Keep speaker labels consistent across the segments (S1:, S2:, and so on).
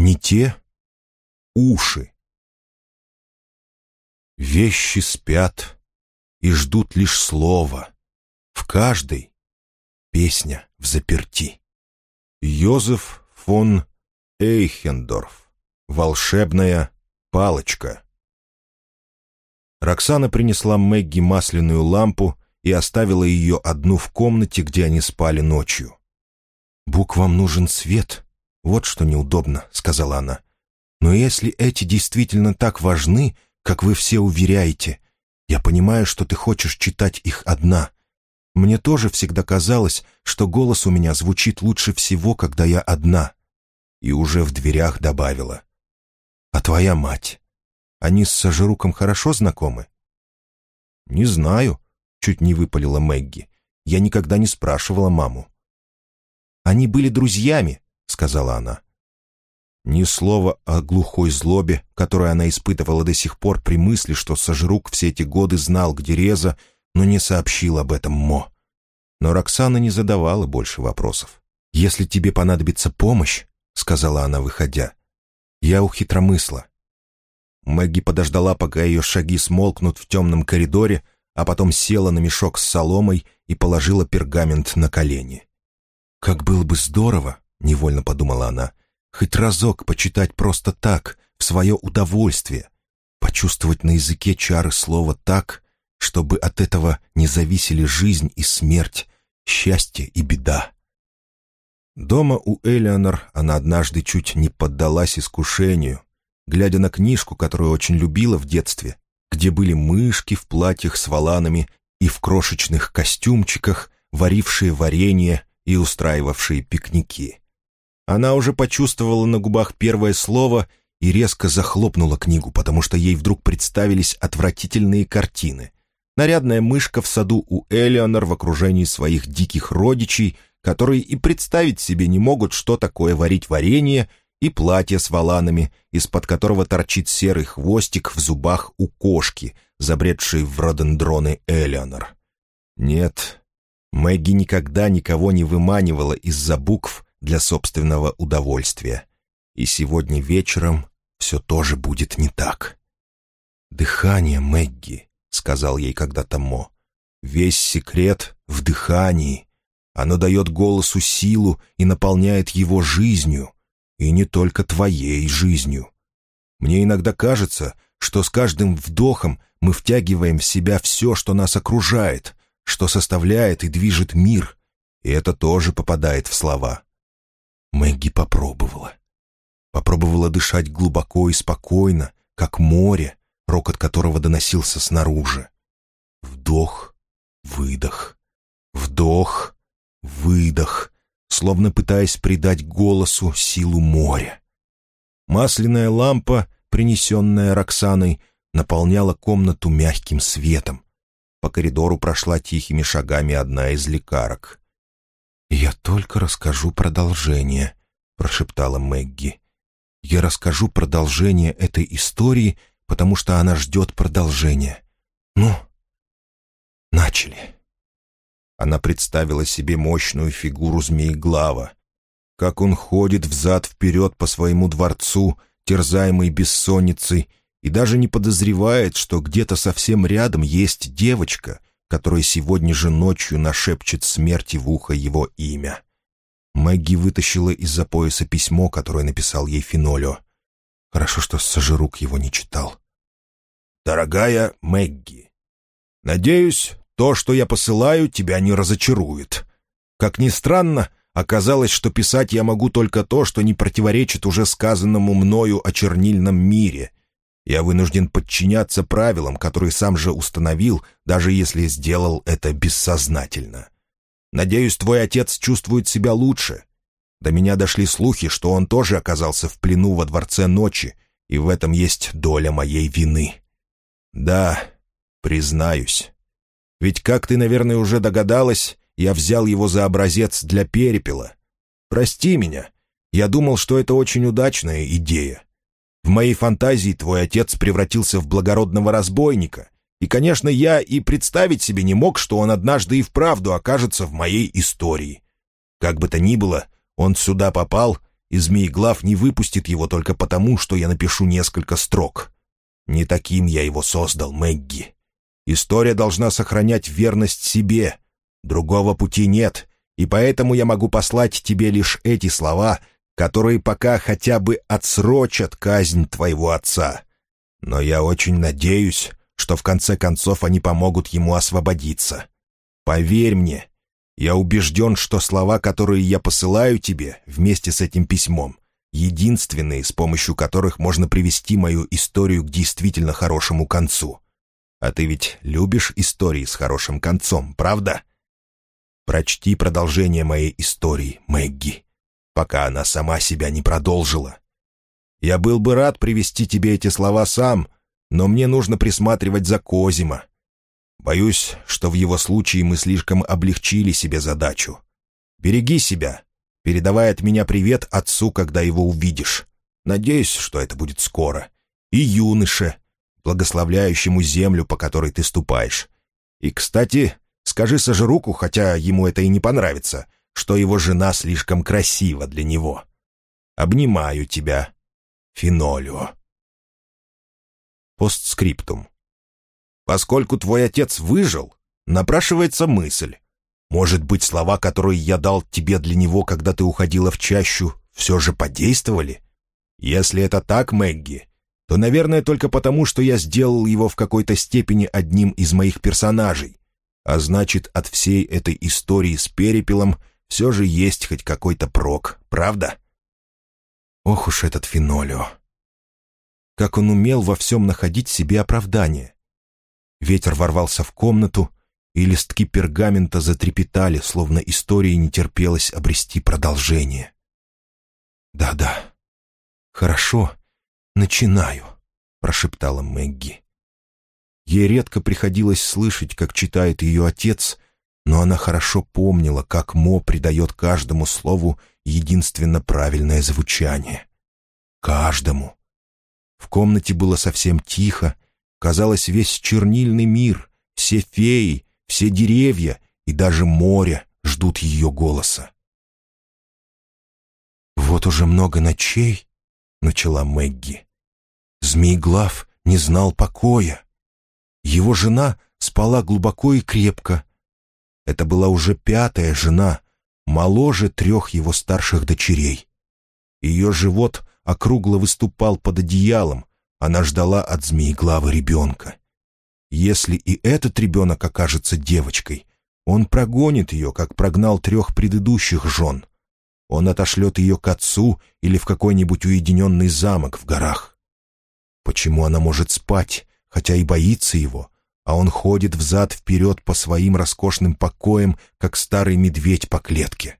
S1: Не те уши. Вещи спят и ждут лишь слова. В каждой песня в заперти. Йозеф фон Эйхендорф. Волшебная палочка. Роксана принесла Мэгги масляную лампу и оставила ее одну в комнате, где они спали ночью. «Буквам нужен свет. Вот что неудобно», — сказала она. «Но если эти действительно так важны, как вы все уверяете, я понимаю, что ты хочешь читать их одна. Мне тоже всегда казалось, что голос у меня звучит лучше всего, когда я одна». И уже в дверях добавила. «А твоя мать? Они с Сажируком хорошо знакомы?» «Не знаю», — чуть не выпалила Мэгги. «Я никогда не спрашивала маму». «Они были друзьями», — сказала она. Ни слова о глухой злобе, которую она испытывала до сих пор при мысли, что Сажирук все эти годы знал, где Реза, но не сообщил об этом Мо. Но Роксана не задавала больше вопросов. «Если тебе понадобится помощь», — сказала она, выходя, — «я у хитромысла». Мэгги подождала, пока ее шаги смолкнут в темном коридоре, а потом села на мешок с соломой и положила пергамент на колени. «Как было бы здорово», — невольно подумала она, «хоть разок почитать просто так, в свое удовольствие, почувствовать на языке чары слова так, чтобы от этого не зависели жизнь и смерть, счастье и беда». Дома у Элеонор она однажды чуть не поддалась искушению, глядя на книжку, которую очень любила в детстве, где были мышки в платьях с воланами и в крошечных костюмчиках, варившие варенье и устраивавшие пикники. Она уже почувствовала на губах первое слово и резко захлопнула книгу, потому что ей вдруг представились отвратительные картины. Нарядная мышка в саду у Элеонор в окружении своих диких родичей, которые и представить себе не могут, что такое варить варенье, и платье с валанами, из-под которого торчит серый хвостик в зубах у кошки, забредшей в родендроны Элеонор. Нет, Мэгги никогда никого не выманивала из-за букв для собственного удовольствия. И сегодня вечером все тоже будет не так. «Дыхание, Мэгги», — сказал ей когда-то Мо. «Весь секрет в дыхании. Оно дает голосу силу и наполняет его жизнью, и не только твоей жизнью. Мне иногда кажется, что с каждым вдохом мы втягиваем в себя все, что нас окружает, что составляет и движет мир, и это тоже попадает в слова. Мэгги попробовала. Попробовала дышать глубоко и спокойно, как море, рокот которого доносился снаружи. Вдох, выдох, вдох, выдох, словно пытаясь придать голосу силу моря. Масляная лампа, принесенная Роксаной, наполняла комнату мягким светом, по коридору прошла тихими шагами одна из лекарок. «Я только расскажу продолжение», — прошептала Мэгги. «Я расскажу продолжение этой истории, потому что она ждет продолжения. Ну, начали». Она представила себе мощную фигуру змееглава, как он ходит взад-вперед по своему дворцу, терзаемый бессонницей, и даже не подозревает, что где-то совсем рядом есть девочка, которая сегодня же ночью нашепчет смерти в ухо его имя. Мэгги вытащила из-за пояса письмо, которое написал ей Финолео. Хорошо, что Сажирук его не читал. «Дорогая Мэгги, надеюсь, то, что я посылаю, тебя не разочарует. Как ни странно, оказалось, что писать я могу только то, что не противоречит уже сказанному мною о чернильном мире — я вынужден подчиняться правилам, которые сам же установил, даже если сделал это бессознательно. Надеюсь, твой отец чувствует себя лучше. До меня дошли слухи, что он тоже оказался в плену во Дворце Ночи, и в этом есть доля моей вины. Да, признаюсь. Ведь, как ты, наверное, уже догадалась, я взял его за образец для перепела. Прости меня. Я думал, что это очень удачная идея. В моей фантазии твой отец превратился в благородного разбойника, и, конечно, я и представить себе не мог, что он однажды и вправду окажется в моей истории. Как бы то ни было, он сюда попал, и Змееглав не выпустит его только потому, что я напишу несколько строк. Не таким я его создал, Мэгги. История должна сохранять верность себе. Другого пути нет, и поэтому я могу послать тебе лишь эти слова, которые пока хотя бы отсрочат казнь твоего отца. Но я очень надеюсь, что в конце концов они помогут ему освободиться. Поверь мне, я убежден, что слова, которые я посылаю тебе вместе с этим письмом, единственные, с помощью которых можно привести мою историю к действительно хорошему концу. А ты ведь любишь истории с хорошим концом, правда? Прочти продолжение моей истории, Мэгги, пока она сама себя не продолжила. Я был бы рад привести тебе эти слова сам, но мне нужно присматривать за Козима. Боюсь, что в его случае мы слишком облегчили себе задачу. Береги себя, передавай от меня привет отцу, когда его увидишь. Надеюсь, что это будет скоро. И юноше, благословляющему землю, по которой ты ступаешь. И, кстати, скажи Сожруку, хотя ему это и не понравится, что его жена слишком красива для него. Обнимаю тебя, Финолио. Постскриптум. Поскольку твой отец выжил, напрашивается мысль. Может быть, слова, которые я дал тебе для него, когда ты уходила в чащу, все же подействовали? Если это так, Мэгги, то, наверное, только потому, что я сделал его в какой-то степени одним из моих персонажей. А значит, от всей этой истории с перепелом все же есть хоть какой-то прок, правда? Ох уж этот Фенолио. Как он умел во всем находить себе оправдание. Ветер ворвался в комнату, и листки пергамента затрепетали, словно истории не терпелось обрести продолжение. «Да-да, хорошо, начинаю», — прошептала Мэгги. Ей редко приходилось слышать, как читает ее отец, но она хорошо помнила, как Мо придает каждому слову единственно правильное звучание. Каждому. В комнате было совсем тихо, казалось, весь чернильный мир, все феи, все деревья и даже море ждут ее голоса. «Вот уже много ночей», — начала Мэгги. Змееглав не знал покоя. Его жена спала глубоко и крепко. Это была уже пятая жена, моложе трех его старших дочерей. Ее живот округло выступал под одеялом, она ждала от змееглавы ребенка. Если и этот ребенок окажется девочкой, он прогонит ее, как прогнал трех предыдущих жен. Он отошлет ее к отцу или в какой-нибудь уединенный замок в горах. Почему она может спать, хотя и боится его, а он ходит взад-вперед по своим роскошным покоям, как старый медведь по клетке.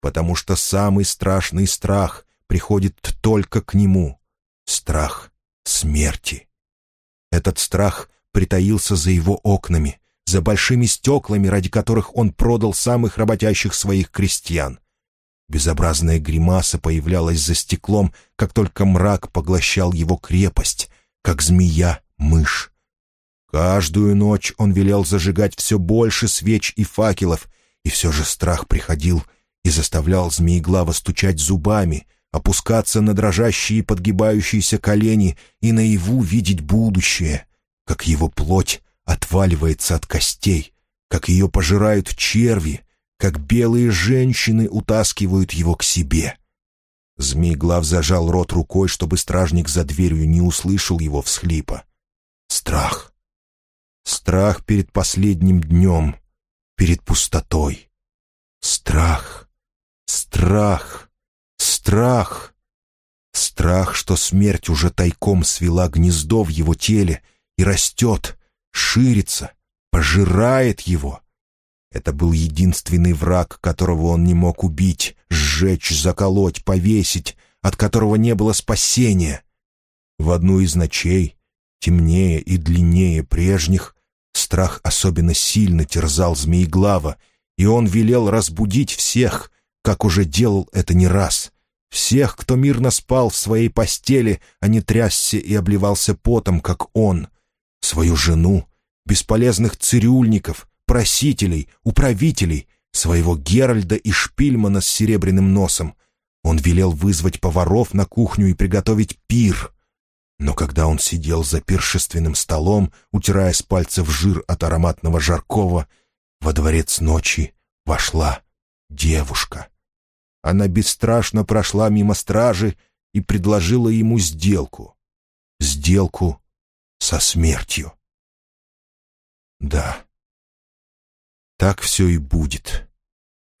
S1: Потому что самый страшный страх приходит только к нему — страх смерти. Этот страх притаился за его окнами, за большими стеклами, ради которых он продал самых работящих своих крестьян. Безобразная гримаса появлялась за стеклом, как только мрак поглощал его крепость, как змея — мышь. Каждую ночь он велел зажигать все больше свеч и факелов, и все же страх приходил и заставлял змееглава стучать зубами, опускаться на дрожащие подгибающиеся колени и наяву видеть будущее, как его плоть отваливается от костей, как ее пожирают черви, как белые женщины утаскивают его к себе. Змееглав зажал рот рукой, чтобы стражник за дверью не услышал его всхлипа. Страх. Страх перед последним днем, перед пустотой. Страх. Страх. Страх. Страх, что смерть уже тайком свела гнездо в его теле и растет, ширится, пожирает его. Это был единственный враг, которого он не мог убить, сжечь, заколоть, повесить, от которого не было спасения. В одну из ночей, темнее и длиннее прежних, Страх особенно сильно терзал Змееглава, и он велел разбудить всех, как уже делал это не раз. Всех, кто мирно спал в своей постели, а не трясся и обливался потом, как он. Свою жену, бесполезных цирюльников, просителей, управителей, своего Геральда и Шпильмана с серебряным носом. Он велел вызвать поваров на кухню и приготовить пир. Но когда он сидел за пиршественным столом, утирая с пальцев жир от ароматного жаркого, во дворец ночи вошла девушка. Она бесстрашно прошла мимо стражи и предложила ему сделку. Сделку со смертью. Да, так все и будет.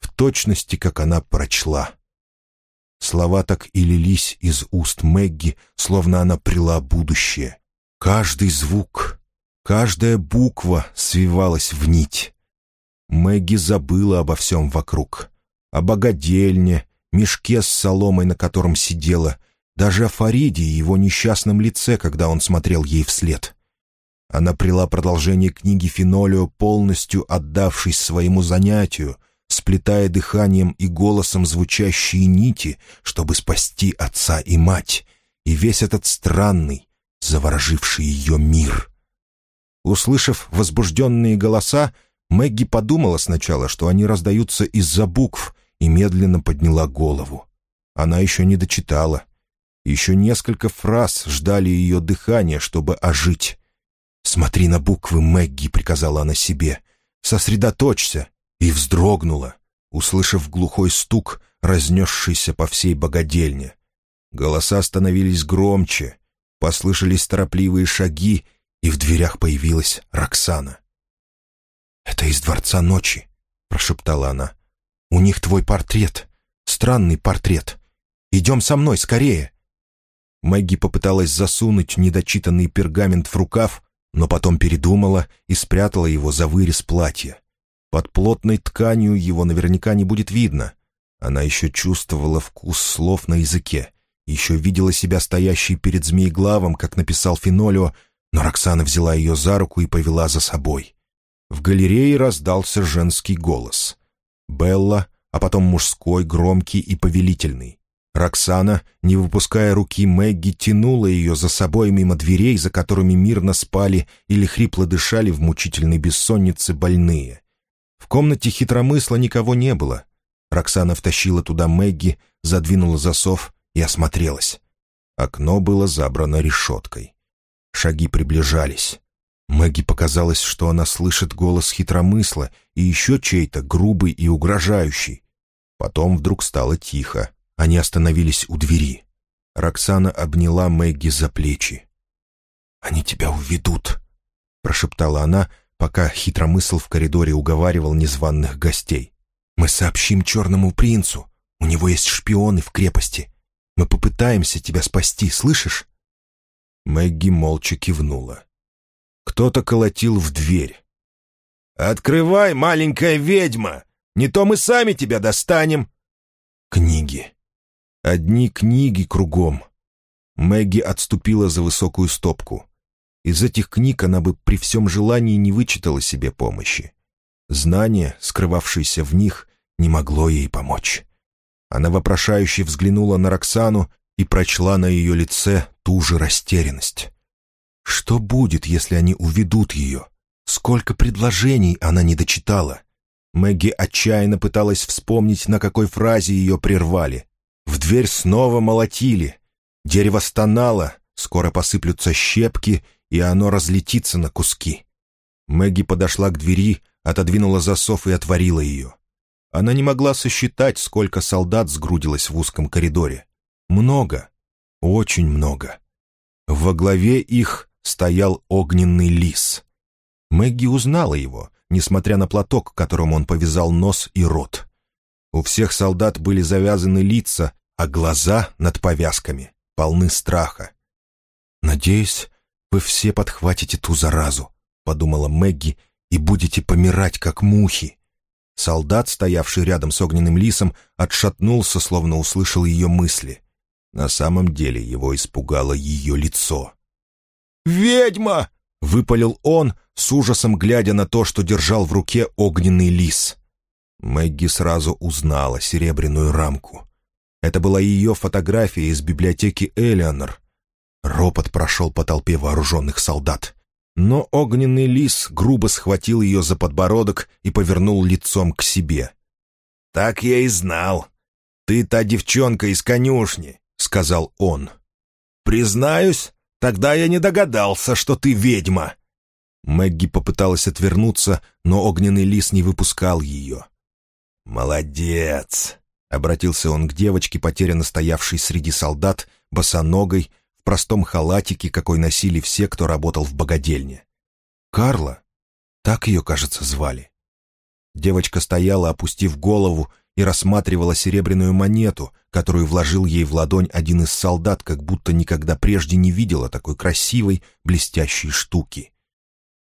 S1: В точности, как она прочла. Слова так и лились из уст Мэгги, словно она прила будущее. Каждый звук, каждая буква свивалась в нить. Мэгги забыла обо всем вокруг. О богадельне, мешке с соломой, на котором сидела, даже о Фариде и его несчастном лице, когда он смотрел ей вслед. Она прила продолжение книги Фенолио, полностью отдавшись своему занятию, сплетая дыханием и голосом звучащие нити, чтобы спасти отца и мать, и весь этот странный, завороживший ее мир. Услышав возбужденные голоса, Мэгги подумала сначала, что они раздаются из-за букв, и медленно подняла голову. Она еще не дочитала. Еще несколько фраз ждали ее дыхания, чтобы ожить. «Смотри на буквы, Мэгги», — приказала она себе. «Сосредоточься!» И вздрогнула, услышав глухой стук, разнесшийся по всей богадельне. Голоса становились громче, послышались торопливые шаги, и в дверях появилась Роксана. «Это из Дворца Ночи», — прошептала она. «У них твой портрет. Странный портрет. Идем со мной, скорее!» Мэгги попыталась засунуть недочитанный пергамент в рукав, но потом передумала и спрятала его за вырез платья. Под плотной тканью его наверняка не будет видно. Она еще чувствовала вкус слов на языке, еще видела себя стоящей перед змееглавом, как написал Фенолио, но Роксана взяла ее за руку и повела за собой. В галерее раздался женский голос. Белла, а потом мужской, громкий и повелительный. Роксана, не выпуская руки Мэгги, тянула ее за собой мимо дверей, за которыми мирно спали или хрипло дышали в мучительной бессоннице больные. В комнате хитромысла никого не было. Роксана втащила туда Мэгги, задвинула засов и осмотрелась. Окно было забрано решеткой. Шаги приближались. Мэгги показалось, что она слышит голос хитромысла и еще чей-то грубый и угрожающий. Потом вдруг стало тихо. Они остановились у двери. Роксана обняла Мэгги за плечи. «Они тебя уведут», — прошептала она, пока хитромысл в коридоре уговаривал незваных гостей. «Мы сообщим черному принцу. У него есть шпионы в крепости. Мы попытаемся тебя спасти, слышишь?» Мэгги молча кивнула. Кто-то колотил в дверь. «Открывай, маленькая ведьма! Не то мы сами тебя достанем!» Книги. Одни книги кругом. Мэгги отступила за высокую стопку. Из этих книг она бы при всем желании не вычитала себе помощи. Знание, скрывавшееся в них, не могло ей помочь. Она вопрошающе взглянула на Роксану и прочла на ее лице ту же растерянность. Что будет, если они уведут ее? Сколько предложений она не дочитала? Мэгги отчаянно пыталась вспомнить, на какой фразе ее прервали. В дверь снова молотили. Дерево стонало, скоро посыплются щепки, и оно разлетится на куски. Мэгги подошла к двери, отодвинула засов и отворила ее. Она не могла сосчитать, сколько солдат сгрудилось в узком коридоре. Много, очень много. Во главе их стоял огненный лис. Мэгги узнала его, несмотря на платок, которым он повязал нос и рот. У всех солдат были завязаны лица, а глаза над повязками полны страха. «Надеюсь, вы все подхватите ту заразу», — подумала Мэгги, «и будете помирать, как мухи». Солдат, стоявший рядом с огненным лисом, отшатнулся, словно услышал ее мысли. На самом деле его испугало ее лицо. «Ведьма!» — выпалил он, с ужасом глядя на то, что держал в руке огненный лис. Мэгги сразу узнала серебряную рамку. Это была ее фотография из библиотеки Элеонор. Ропот прошел по толпе вооруженных солдат. Но огненный лис грубо схватил ее за подбородок и повернул лицом к себе. «Так я и знал. «Ты та девчонка из конюшни», — сказал он. «Признаюсь, тогда я не догадался, что ты ведьма». Мэгги попыталась отвернуться, но огненный лис не выпускал ее. «Молодец!» — обратился он к девочке, потерянно стоявшей среди солдат, босоногой, простом халатике, какой носили все, кто работал в богадельне. «Карла?» Так ее, кажется, звали. Девочка стояла, опустив голову, и рассматривала серебряную монету, которую вложил ей в ладонь один из солдат, как будто никогда прежде не видела такой красивой, блестящей штуки.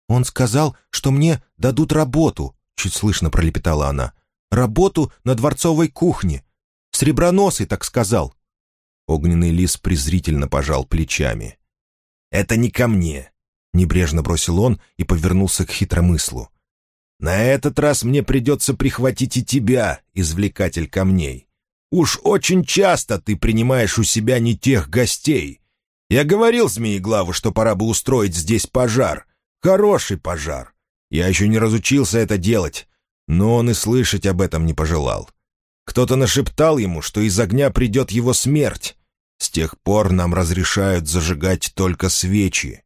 S1: «Он сказал, что мне дадут работу», — чуть слышно пролепетала она. «Работу на дворцовой кухне. Среброносый так сказал». Огненный лис презрительно пожал плечами. «Это не ко мне», — небрежно бросил он и повернулся к хитромыслу. «На этот раз мне придется прихватить и тебя, извлекатель камней. Уж очень часто ты принимаешь у себя не тех гостей. Я говорил Змееглаву, что пора бы устроить здесь пожар. Хороший пожар. Я еще не разучился это делать, но он и слышать об этом не пожелал. Кто-то нашептал ему, что из огня придет его смерть. С тех пор нам разрешают зажигать только свечи.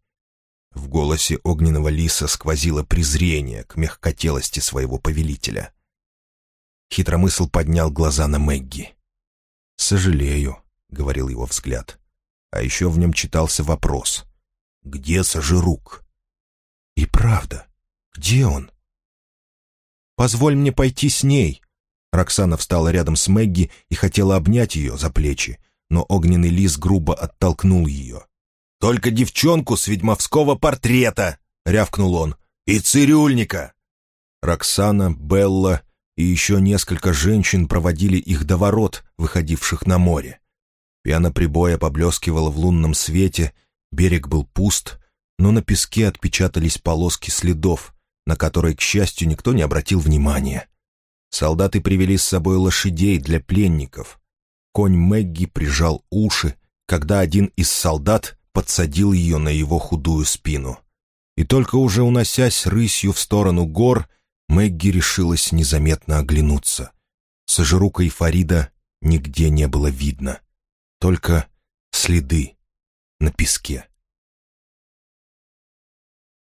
S1: В голосе огненного лиса сквозило презрение к мягкотелости своего повелителя. Хитромысл поднял глаза на Мэгги. «Сожалею», — говорил его взгляд. А еще в нем читался вопрос. «Где Сажирук?» «И правда, где он?» «Позволь мне пойти с ней». Роксана встала рядом с Мэгги и хотела обнять ее за плечи, но огненный лис грубо оттолкнул ее. «Только девчонку с ведьмовского портрета!» — рявкнул он. «И цирюльника!» Роксана, Белла и еще несколько женщин проводили их до ворот, выходивших на море. Пьяно прибоя поблескивала в лунном свете, берег был пуст, но на песке отпечатались полоски следов, на которые, к счастью, никто не обратил внимания. Солдаты привели с собой лошадей для пленников. Конь Мэгги прижал уши, когда один из солдат подсадил ее на его худую спину. И только уже уносясь рысью в сторону гор, Мэгги решилась незаметно оглянуться. Сожрука и Фарида нигде не было видно. Только следы на песке.